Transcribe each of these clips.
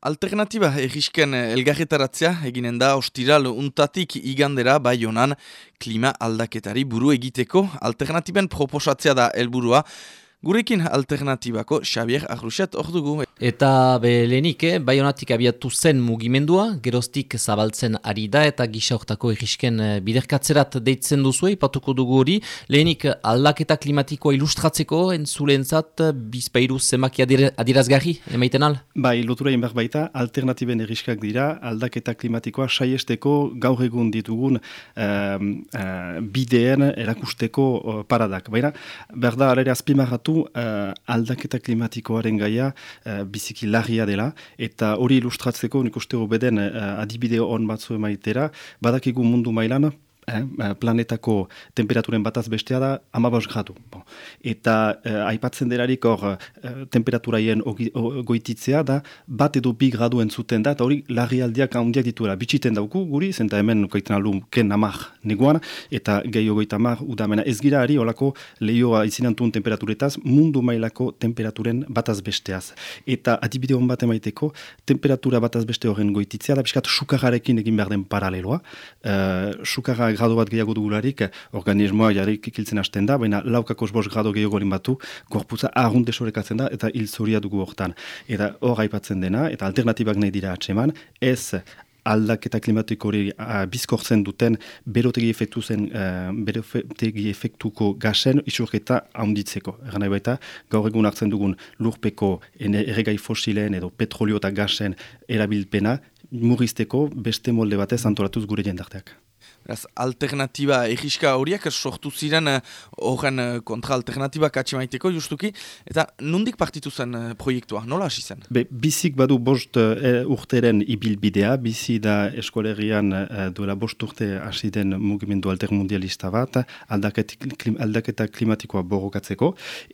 Alternatiba egisken elgarretaratzea eginen da ostiral untatik igandera bai honan klima aldaketari buru egiteko. Alternatiben proposatzea da helburua Gurekin alternatibako Xavier Arruxet hor dugu. Eta lehenik, eh, bai honatik abiatu zen mugimendua, geroztik zabaltzen ari da eta gisa hortako egisken eh, biderkatzerat deitzen duzu, ipatuko dugu hori. Lehenik aldaketa klimatikoa ilustratzeko, entzulen zat, bizpairu zemaki adirazgarri, emaiten al? Bai, lotura inbar baita, alternatiben egiskak dira, aldaketa klimatikoa saiesteko gaur egun ditugun uh, bideen erakusteko uh, paradak. Baina, berda, alere azpimarratu uh, aldaketa klimatikoaren gaia uh, biziki larria dela, eta hori ilustratzeko nik uste beden uh, adibide hon batzu emaitera, badakigu mundu mailan, Eh, eh, planetako temperaturen bataz bestea da amabos gradu. Bon. Eta eh, aipatzen derarik hor eh, temperaturaien goititzea da bat edo bi gradu entzuten da, eta hori larri aldiak handiak dituela. Bitxiten dauku guri, zenta hemen goiten alu ken amak neguan, eta gehi ogoita amak udamena ez gira ari olako lehioa izinantun temperaturetaz mundu mailako temperaturen bataz besteaz. Eta adibide hon bat emaiteko, temperatura bataz beste horren goititzea da, biskat sukarrarekin egin behar den paraleloa. Uh, grado bat gehiago dugularik, organismoa jarrik ikiltzen hasten da, baina laukakos bost grado gehiago gorin batu, gorputza ahun desorekatzen da, eta hil zoria dugu hortan. Eta hor aipatzen dena, eta alternatibak nahi dira atseman, ez aldaketa klimatiko hori bizkortzen duten berotegi efektu zen uh, berotegi efektuko gasen isurketa handitzeko. Egan nahi baita, gaur egun hartzen dugun lurpeko erregai fosileen edo petrolio eta gasen erabilpena murrizteko beste molde batez antoratuz gure jendarteak. Beraz, alternatiba egiska horiak sortu ziren eh, horren uh, kontra alternatiba katxe maiteko justuki, eta nundik partitu zen uh, proiektua, nola hasi zen? Be, bizik badu bost uh, urteren ibilbidea, bizi da eskolerian uh, duela bost urte hasi den mugimendu altermundialista bat, klim, aldaketa klimatikoa borrokatzeko,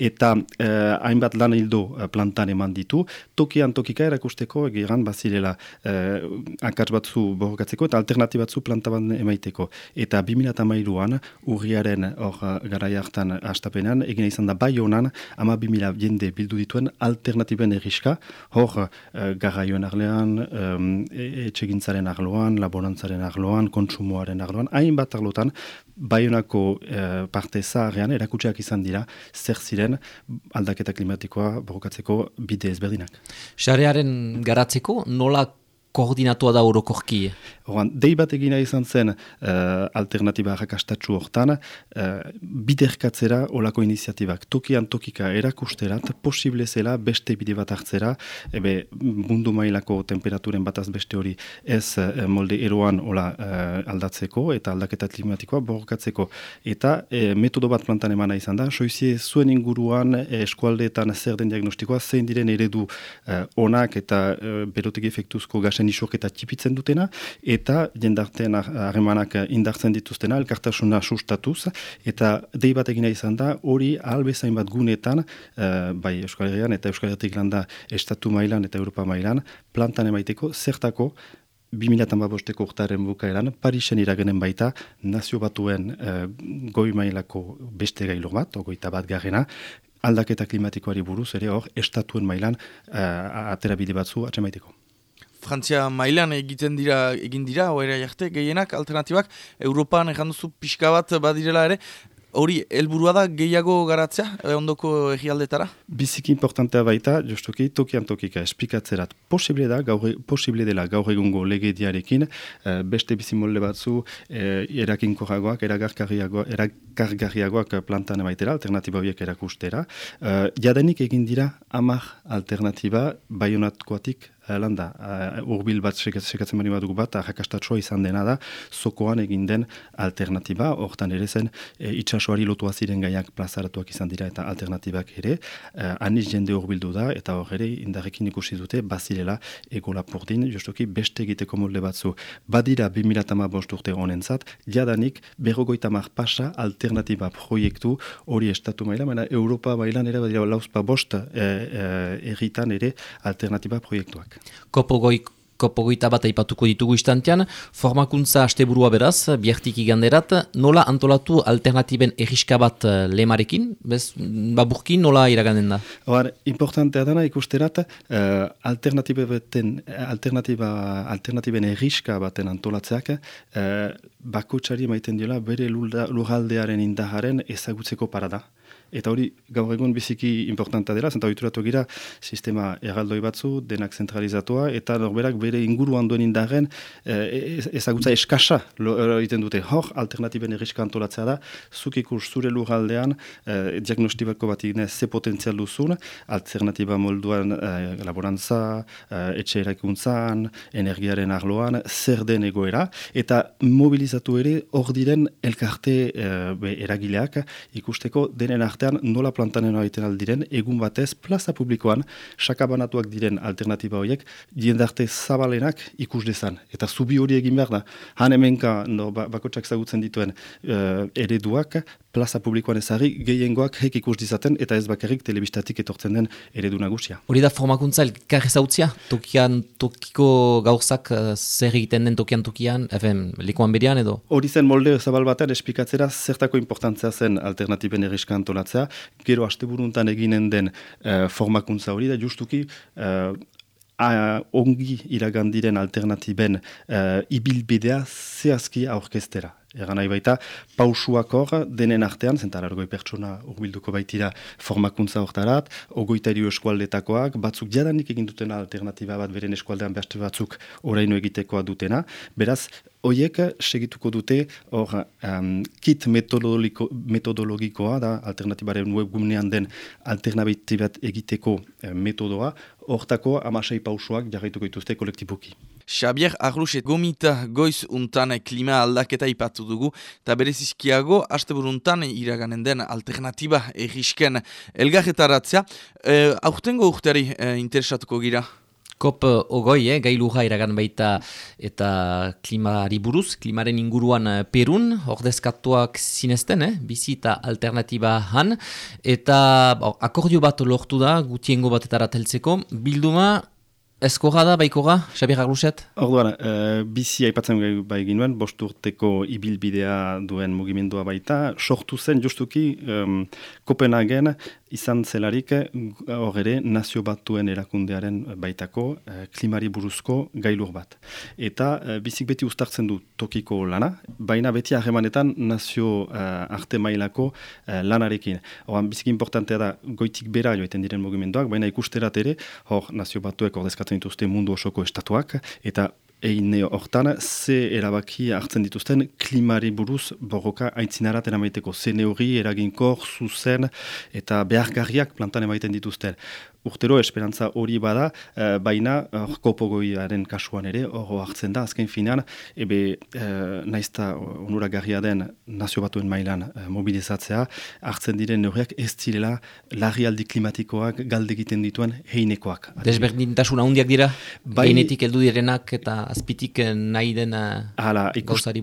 eta hainbat lan hildo plantan eman ditu, tokian tokika erakusteko, egiran bazirela uh, akats batzu borrokatzeko, eta alternatibatzu planta bat emaiteko. Eta 2008an, urriaren hor gara hartan astapenan, egina izan da bai honan, ama 2000 jende bildu dituen alternatiben eriska, hor uh, garraioen arlean, um, etxegintzaren arloan, laborantzaren arloan, kontsumoaren arloan, hainbat arlotan, bai honako uh, parte zaharrean erakutseak izan dira, zer ziren aldaketa klimatikoa borokatzeko bide ezberdinak. Xarearen garatzeko, nola koordinatua da orokorki? Horan, dei bat egina izan zen uh, alternatiba rakastatxu hortan, uh, biderkatzera olako iniziatibak tokian tokika erakusterat, posible zela beste bide bat hartzera, ebe mundu mailako temperaturen bataz beste hori ez uh, molde eroan ola aldatzeko eta aldaketa klimatikoa borrokatzeko. Eta metodo bat plantan emana izan da, soizie zuen inguruan eskualdeetan zer den diagnostikoa, zein diren eredu uh, onak eta uh, berotegi efektuzko gasen isurketa txipitzen dutena, eta jendartean harremanak indartzen dituztena, elkartasuna sustatuz, eta dei bat egina izan da, hori albezain bat gunetan, uh, bai Euskal Herrian eta Euskal Herriak landa Estatu mailan eta Europa mailan, plantan emaiteko, zertako, 2008ko urtaren bukaeran, Parisen iragenen baita, nazio batuen uh, goi mailako beste gailo bat, ogoita bat garena, aldaketa klimatikoari buruz, ere hor, estatuen mailan uh, aterabide batzu atxemaiteko. Frantzia mailan egiten dira egin dira oera jarte gehienak alternatibak Europan erranduzu pixka bat badirela ere hori helburua da gehiago garatzea eh, ondoko egialdetara? Biziki importantea baita, justuki, tokian tokika esplikatzerat posible da, gaur, e, posible dela gaur egungo legediarekin, uh, beste bizimolde batzu uh, erakinkorragoak, erakargarriagoak plantan emaitera, alternatiba horiek erakustera. Uh, jadenik egin dira amar alternatiba bayonatkoatik landa, uh, urbil bat sekatzen bani badugu bat, ahakastatsoa izan dena da, zokoan egin den alternatiba, hortan ere zen, e, itxasoari lotua ziren gaiak plazaratuak izan dira eta alternatibak ere, uh, aniz jende urbildu da, eta hor ere, indarrekin ikusi dute, bazirela egola pordin, jostoki beste egiteko molde batzu. Badira 2008 bost urte honen zat, jadanik, berrogoita mar pasa alternatiba proiektu hori estatu maila, mena Europa mailan ere, badira lauzpa bost, e, e, erritan ere alternatiba proiektuak. Kopo kopogoita bat aipatuko ditugu istantean, formakuntza asteburua beraz, biartik iganderat, nola antolatu alternatiben erriska bat eh, lemarekin, bez, baburkin nola iraganen da? Hor, importantea dana ikusterat, uh, alternatiba, alternatiben erriska baten antolatzeak, uh, bakotxari maiten diola bere lurraldearen indaharen ezagutzeko parada. Eta hori gaur egun biziki importanta dela, zenta oituratu gira sistema erraldoi batzu, denak zentralizatua, eta norberak bere inguruan duen indarren eh, ezagutza eskasa egiten dute. Hor, alternatiben erriska antolatzea da, zuk ikus zure lurraldean, eh, diagnostibako bat ignez ze potentzial duzun, alternatiba molduan eh, laborantza, eh, etxe eraikuntzan, energiaren arloan, zer den egoera, eta mobilizatu ere hor diren elkarte eh, eragileak ikusteko denen artean nola plantanen egiten aldiren, egun batez plaza publikoan sakabanatuak diren alternatiba horiek diendarte zabalenak ikus dezan. Eta zubi hori egin behar da. Han hemenka no, ba, bakotsak zagutzen dituen uh, ereduak plaza publikoan ezari gehiengoak hek ikus dizaten eta ez bakarrik telebistatik etortzen den eredu nagusia. Hori da formakuntza elkarri zautzia? Tokian, tokiko gauzak uh, zer egiten den tokian tokian, efen, likoan berian edo? Hori zen molde zabal batean espikatzera zertako importantzia zen alternatiben erriska antolatzea, gero asteburuntan eginen den uh, formakuntza hori da justuki uh, ongi iragandiren alternatiben uh, ibilbidea zehazki aurkestera. Egan nahi baita, pausuak hor, denen artean, zentar argoi pertsona urbilduko baitira formakuntza hortarat, ogoitari eskualdetakoak, batzuk jadanik egin dutena alternatiba bat beren eskualdean beste batzuk oraino egitekoa dutena. Beraz, hoiek segituko dute hor um, kit metodologikoa da alternatibaren webgunean den alternatibat egiteko eh, metodoa, hortako amasei pausuak jarraituko dituzte kolektiboki. Xabier Arluset gomita goiz untan klima aldaketa ipatu dugu, eta haste buruntan iraganen den alternatiba egisken elgarretaratzea. E, aurtengo urteari e, interesatuko gira? Kop ogoi, eh, gai iragan baita eta klimari buruz, klimaren inguruan eh, perun, ordezkatuak zinezten, eh, bizita alternatiba han, eta akordio bat lortu da, gutiengo batetara teltzeko, bilduma, Ezkoga da, baikoga, Xabier Agluset? Orduan, e, bizi aipatzen bai ginuen, bost urteko ibilbidea duen mugimendua baita, sortu zen justuki um, Kopenhagen izan zelarik hor ere nazio batuen erakundearen baitako e, klimari buruzko gailur bat. Eta e, bizik beti ustartzen du tokiko lana, baina beti harremanetan nazio e, arte mailako e, lanarekin. Horan, bizik importantea da goitik bera joeten diren mugimenduak, baina ikusterat ere, hor nazio batuek ordezkatzen dituzte mundu osoko estatuak, eta egin hortan, ze erabaki hartzen dituzten klimari buruz borroka aintzinarat eramaiteko. Ze neuri eraginkor, zuzen eta behargarriak plantan emaiten dituzten urtero esperantza hori bada, uh, baina uh, kopogoiaren kasuan ere, hor hartzen da, azken finan, ebe uh, naizta onuragarria den nazio batuen mailan uh, mobilizatzea, hartzen diren neurriak ez direla larrialdi klimatikoak galde egiten dituen heinekoak. Desberdintasuna handiak dira, bai, heinetik heldu direnak eta azpitik nahi den Hala,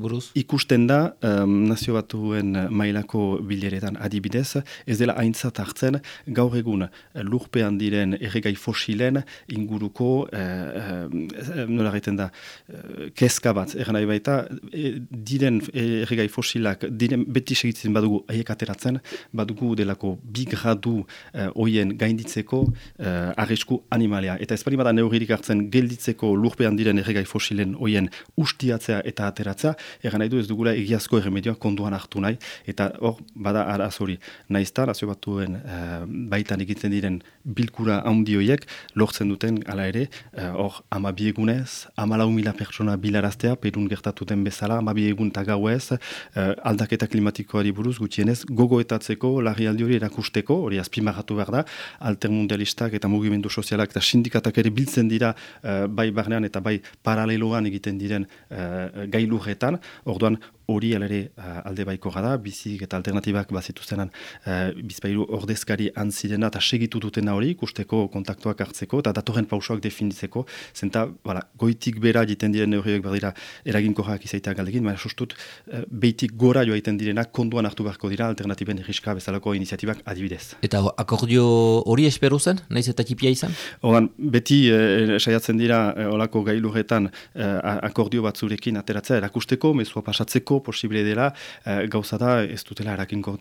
buruz? Ikusten da, um, nazio batuen mailako bileretan adibidez, ez dela aintzat hartzen gaur egun lurpean dire diren erregai fosilen inguruko eh, eh, nola da eh, kezka bat, erren nahi baita eh, diren erregai fosilak diren beti segitzen badugu aiek ateratzen badugu delako bi gradu eh, oien gainditzeko eh, arrisku animalia, eta ez bada neuririk hartzen gelditzeko lurpean diren erregai fosilen oien ustiatzea eta ateratzea, erren nahi du ez dugula egiazko erremedioa konduan hartu nahi, eta hor bada arazori, naizta, nazio batuen eh, baitan egiten diren bilku bilkura handioiek lortzen duten hala ere eh, hor uh, ama biegunez, ama mila pertsona bilaraztea, perun gertatu den bezala, ama biegun tagauez, uh, aldaketa klimatikoari buruz gutienez, gogoetatzeko, larri aldi hori erakusteko, hori azpimagatu behar da, altermundialistak eta mugimendu sozialak eta sindikatak ere biltzen dira uh, bai barnean eta bai paraleloan egiten diren uh, gailurretan, orduan hori alere alde baiko gada, bizik eta alternatibak bazituztenan uh, bizpailu ordezkari antzirena eta segitu dutena hori, ikusteko kontaktuak hartzeko eta datorren pausoak definitzeko, zenta bala, goitik bera jiten diren horiek berdira eraginkorrak izaitea galdekin, baina sustut uh, beitik gora joa iten direnak konduan hartu beharko dira alternatiben erriska bezalako iniziatibak adibidez. Eta akordio hori esperu zen, naiz eta kipia izan? Ogan, beti eh, saiatzen dira eh, olako gailuretan eh, akordio batzurekin ateratzea erakusteko, mezua pasatzeko posible dela, eh, gauza da ez dutela eraginko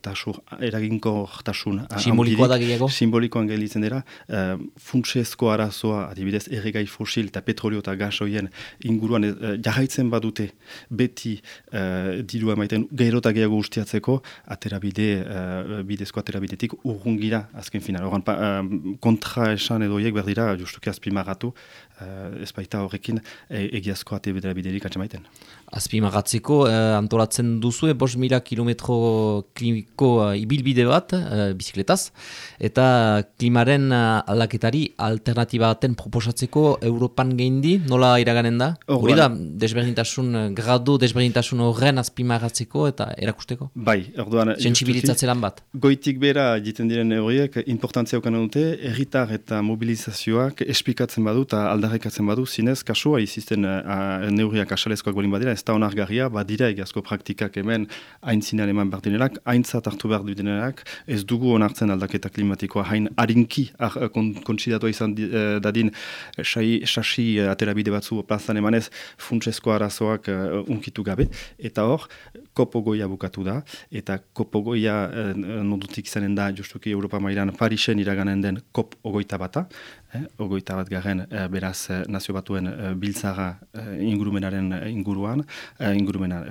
tasun. Simbolikoa da gehiago? Simbolikoan gelitzen dira, eh, funtsezko arazoa, adibidez, erregai fosil eta petrolio eta gasoien inguruan eh, jarraitzen badute beti eh, dirua maiten gero eta gehiago ustiatzeko, aterabide, eh, bidezko aterabidetik urrungira azken final. Oran, pa, eh, kontra esan edo hiek berdira, justuki azpimagatu, uh, ez baita horrekin e, egiazko ate bedera biderik atxamaiten. Azpimagatzeko uh, antolatzen duzu, e, bos mila kilometro klimiko uh, ibilbide bat, uh, bizikletaz, eta klimaren uh, aldaketari alternatiba baten proposatzeko Europan gehindi, nola iraganen da? Hori da, desberdintasun, gradu desberdintasun horren azpimagatzeko eta erakusteko? Bai, orduan... Sensibilizatzelan bat? Goitik bera jiten diren horiek, importantzia okan dute, erritar eta mobilizazioak espikatzen badu eta aldarrikatzen badu, zinez, kasua izizten uh, neurriak asalezkoak bolin badira, ez da onargarria, badira egiazko praktikak hemen hain eman behar dinenak, haintzat hartu behar dinenak, ez dugu onartzen aldaketa klimatikoa. Hain harinki ah, kontsidatu izan di, uh, dadin sasi uh, aterabide batzu plazan emanez funtsezko arazoak uh, unkitu gabe, eta hor, kopogoia bukatu da, eta kopogoia uh, nodutik izanen da justuki Europa mailan Parisen iraganen den kop ogoita bata, eh, ogoita bat garen eh, beraz eh, nazio batuen eh, biltzaga eh, ingurumenaren inguruan, eh, ingurumena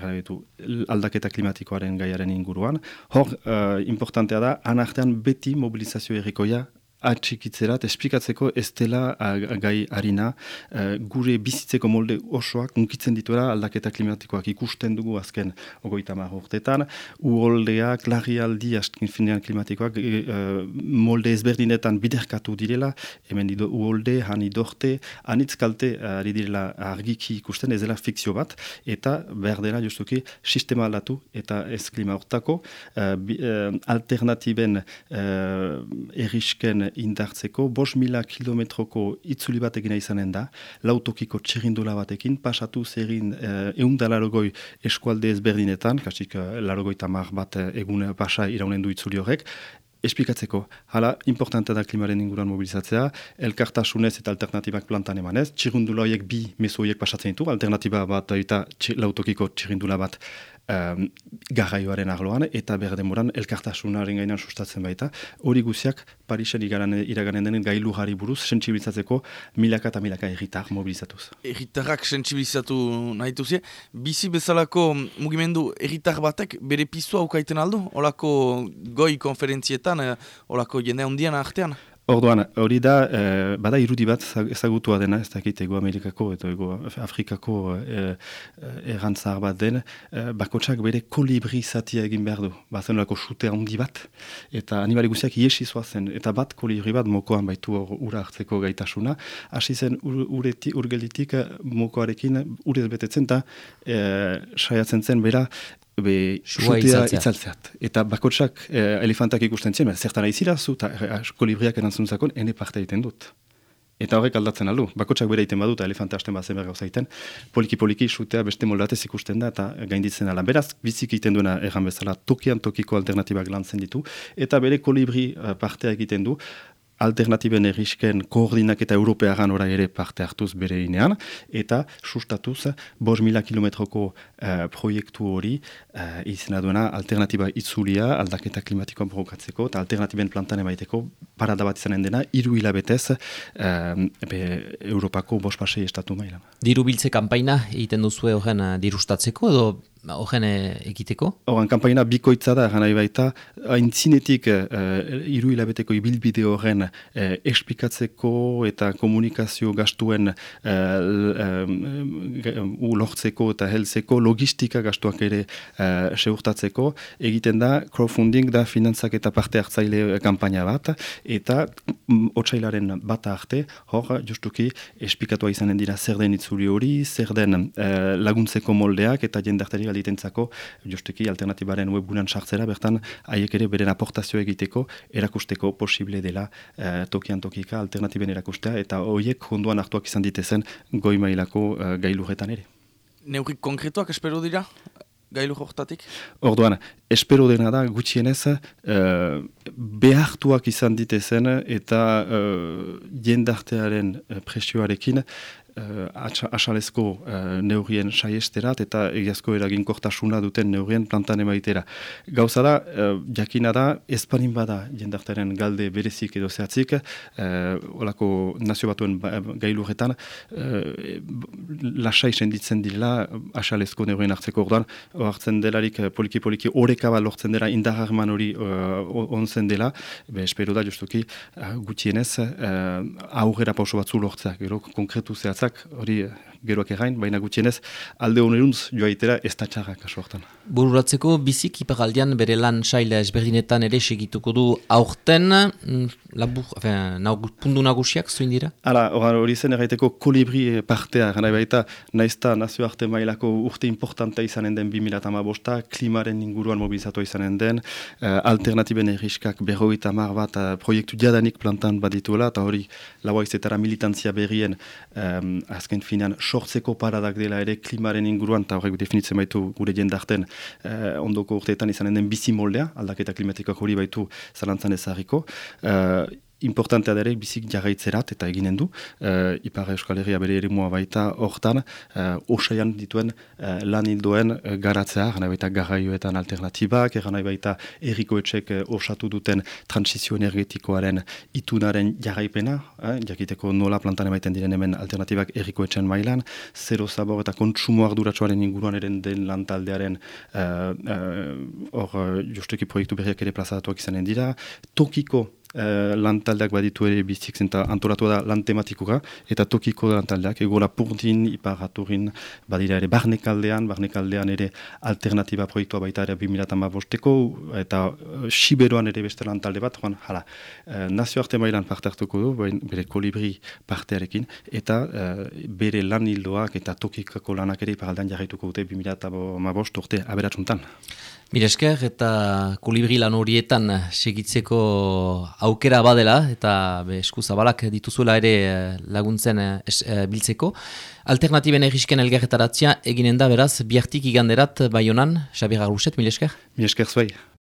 aldaketa klimatikoaren gaiaren inguruan. Hor, eh, importantea da, anartean beti mobilizazio errikoia atxikitzerat, esplikatzeko ez dela gai harina. Uh, gure bizitzeko molde osoak unkitzen dituela aldaketa klimatikoak. Ikusten dugu azken ogoita urtetan, uholdeak, larrialdi askin finean klimatikoak uh, molde ezberdinetan biderkatu direla, hemen dido uholde, han idorte, anitz kalte ari direla argiki ikusten, ez dela fikzio bat, eta behar dela justuki sistema aldatu eta ez klima hortako, alternatiben errisken indartzeko, bos mila kilometroko itzuli bat egina izanen da, lautokiko txirindula batekin, pasatu zerin eh, egun da larogoi eskualde ezberdinetan, kasik eh, larogoi tamar bat eh, egun pasa iraunen du itzuli horrek, Espikatzeko, hala, importante da klimaren inguruan mobilizatzea, elkartasunez eta alternatibak plantan emanez, txirundula horiek bi meso horiek pasatzen ditu, alternatiba bat eta lautokiko txirindula bat um, garraioaren arloan eta behar demoran elkartasunaren gainan sustatzen baita. Hori guziak Parisen iraganen denen gailu jarri buruz sensibilizatzeko milaka eta milaka erritar mobilizatuz. Erritarrak sensibilizatu nahi duzie, bizi bezalako mugimendu erritar batek bere pizua ukaiten aldu? Olako goi konferentzietan, eh, olako jende hondian artean? Orduan, hori da, eh, bada irudi bat ezagutua dena, ez dakit ego Amerikako eta ego Afrikako eh, eh errantzar bat den, eh, bakotsak bere kolibri zatia egin behar du, bazen sute handi bat, eta animali guziak iesi zen, eta bat kolibri bat mokoan baitu hor ura hartzeko gaitasuna, hasi zen ureti, urgelitik mokoarekin urez betetzen, eta eh, saiatzen zen bera be sutea itzaltzeat. Eta bakotsak eh, elefantak ikusten zien, zertan aizira zu, eta eh, kolibriak erantzun zakon, ene parte egiten dut. Eta horrek aldatzen aldu. Bakotsak bere egiten badu, eta elefanta hasten bat zenber gauza egiten, poliki-poliki sutea beste moldatez ikusten da, eta gainditzen ala. Beraz, bizik egiten duena erran bezala, tokian tokiko alternatibak lantzen ditu, eta bere kolibri uh, partea egiten du, alternatiben errisken koordinak eta europeagan ora ere parte hartuz bere inean, eta sustatuz bos mila kilometroko uh, proiektu hori uh, izena duena alternatiba itzulia aldaketa klimatikoan provokatzeko eta alternatiben plantan emaiteko parada bat izanen dena iru hilabetez uh, Europako bos pasei estatu mailan. Diru biltze kampaina egiten duzue horren dirustatzeko edo Horren egiteko? Horren, kampaina bikoitza da, gana baita, haintzinetik uh, iru hilabeteko ibilbide horren uh, espikatzeko eta komunikazio gastuen uh, lortzeko eta heltzeko, logistika gastuak ere uh, seurtatzeko, egiten da, crowdfunding da finantzak eta parte hartzaile kampaina bat, eta um, otsailaren bat arte, hor, justuki, espikatua izanen dira zer den itzuli hori, zer den laguntzeko moldeak eta jendartari alditentzako, josteki alternatibaren webgunan sartzera, bertan haiek ere beren aportazio egiteko, erakusteko posible dela uh, tokian tokika alternatiben erakustea, eta horiek honduan hartuak izan ditezen goi mailako uh, gailurretan ere. Neurik konkretuak espero dira? gailu joktatik? Orduan, espero dena da gutxienez uh, behartuak izan ditezen eta uh, jendartearen presioarekin uh, asalezko uh, neurien saiesterat eta egiazko eraginkortasuna duten neurien plantan emaitera. Gauza da, uh, jakina da, espanin bada jendartaren galde berezik edo zehatzik, uh, olako nazio batuen ba, gailurretan, uh, lasai senditzen dila asalezko neurien hartzeko orduan, hartzen delarik poliki-poliki horrekaba lortzen dela indaharman hori uh, onzen dela, be, espero da justuki uh, gutxienez uh, aurrera pauso batzu lortzea, gero konkretu zehatz hori eh, geroak egain, baina gutxienez alde honeruntz joaitera ez da txarra kaso hortan. Bururatzeko bizik iparaldian bere lan saila ezberdinetan ere segituko du aurten, mm, labur, pundu nagusiak zuin dira? Hala, hori zen erraiteko kolibri partea, gana baita naizta nazio arte mailako urte importanta izanen den 2008 klimaren inguruan mobilizatu izanen den, uh, alternatiben erriskak berroita mar bat proiektu jadanik plantan badituela, eta hori laua izetara militantzia berrien um, azken finan sortzeko paradak dela ere klimaren inguruan, eta horrek definitzen baitu gure jendarten eh, ondoko urteetan izanen den bizi moldea, aldaketa klimatikoak hori baitu zalantzan ezarriko. Eh, importantea dere bizik jarraitzerat eta eginen du. Uh, Ipar Euskal Herria bere ere baita hortan, uh, osaian dituen uh, lan hildoen uh, garatzea, gana baita garraioetan alternatibak, gana baita errikoetxek uh, osatu duten transizio energetikoaren itunaren jarraipena, uh, jakiteko nola plantan emaiten diren hemen alternatibak errikoetxen mailan, zero zabor eta kontsumo arduratsuaren inguruan eren den lantaldearen hor uh, uh, justeki proiektu berriak ere plazatuak izanen dira, tokiko Uh, lantaldeak baditu ere biztik zenta antolatu da lan tematikoa eta tokiko lantaldeak egola purdin, iparaturin badira ere barnekaldean, barnekaldean ere alternatiba proiektua baita ere 2008 bosteko eta uh, siberoan ere beste lantalde bat, joan, hala, uh, nazio arte mailan parte hartuko du, bere kolibri partearekin eta uh, bere lan hildoak eta tokikako lanak ere iparaldean jarraituko dute 2008 bost urte aberatsuntan. Miresker eta kolibri lan horietan segitzeko aukera badela eta be, eskuzabalak dituzuela ere eh, laguntzen eh, es, e, biltzeko. Alternatiben egisken elgerretaratzia eginen da beraz biartik iganderat bai honan, Xabi Garuset, Milesker? Milesker zuai.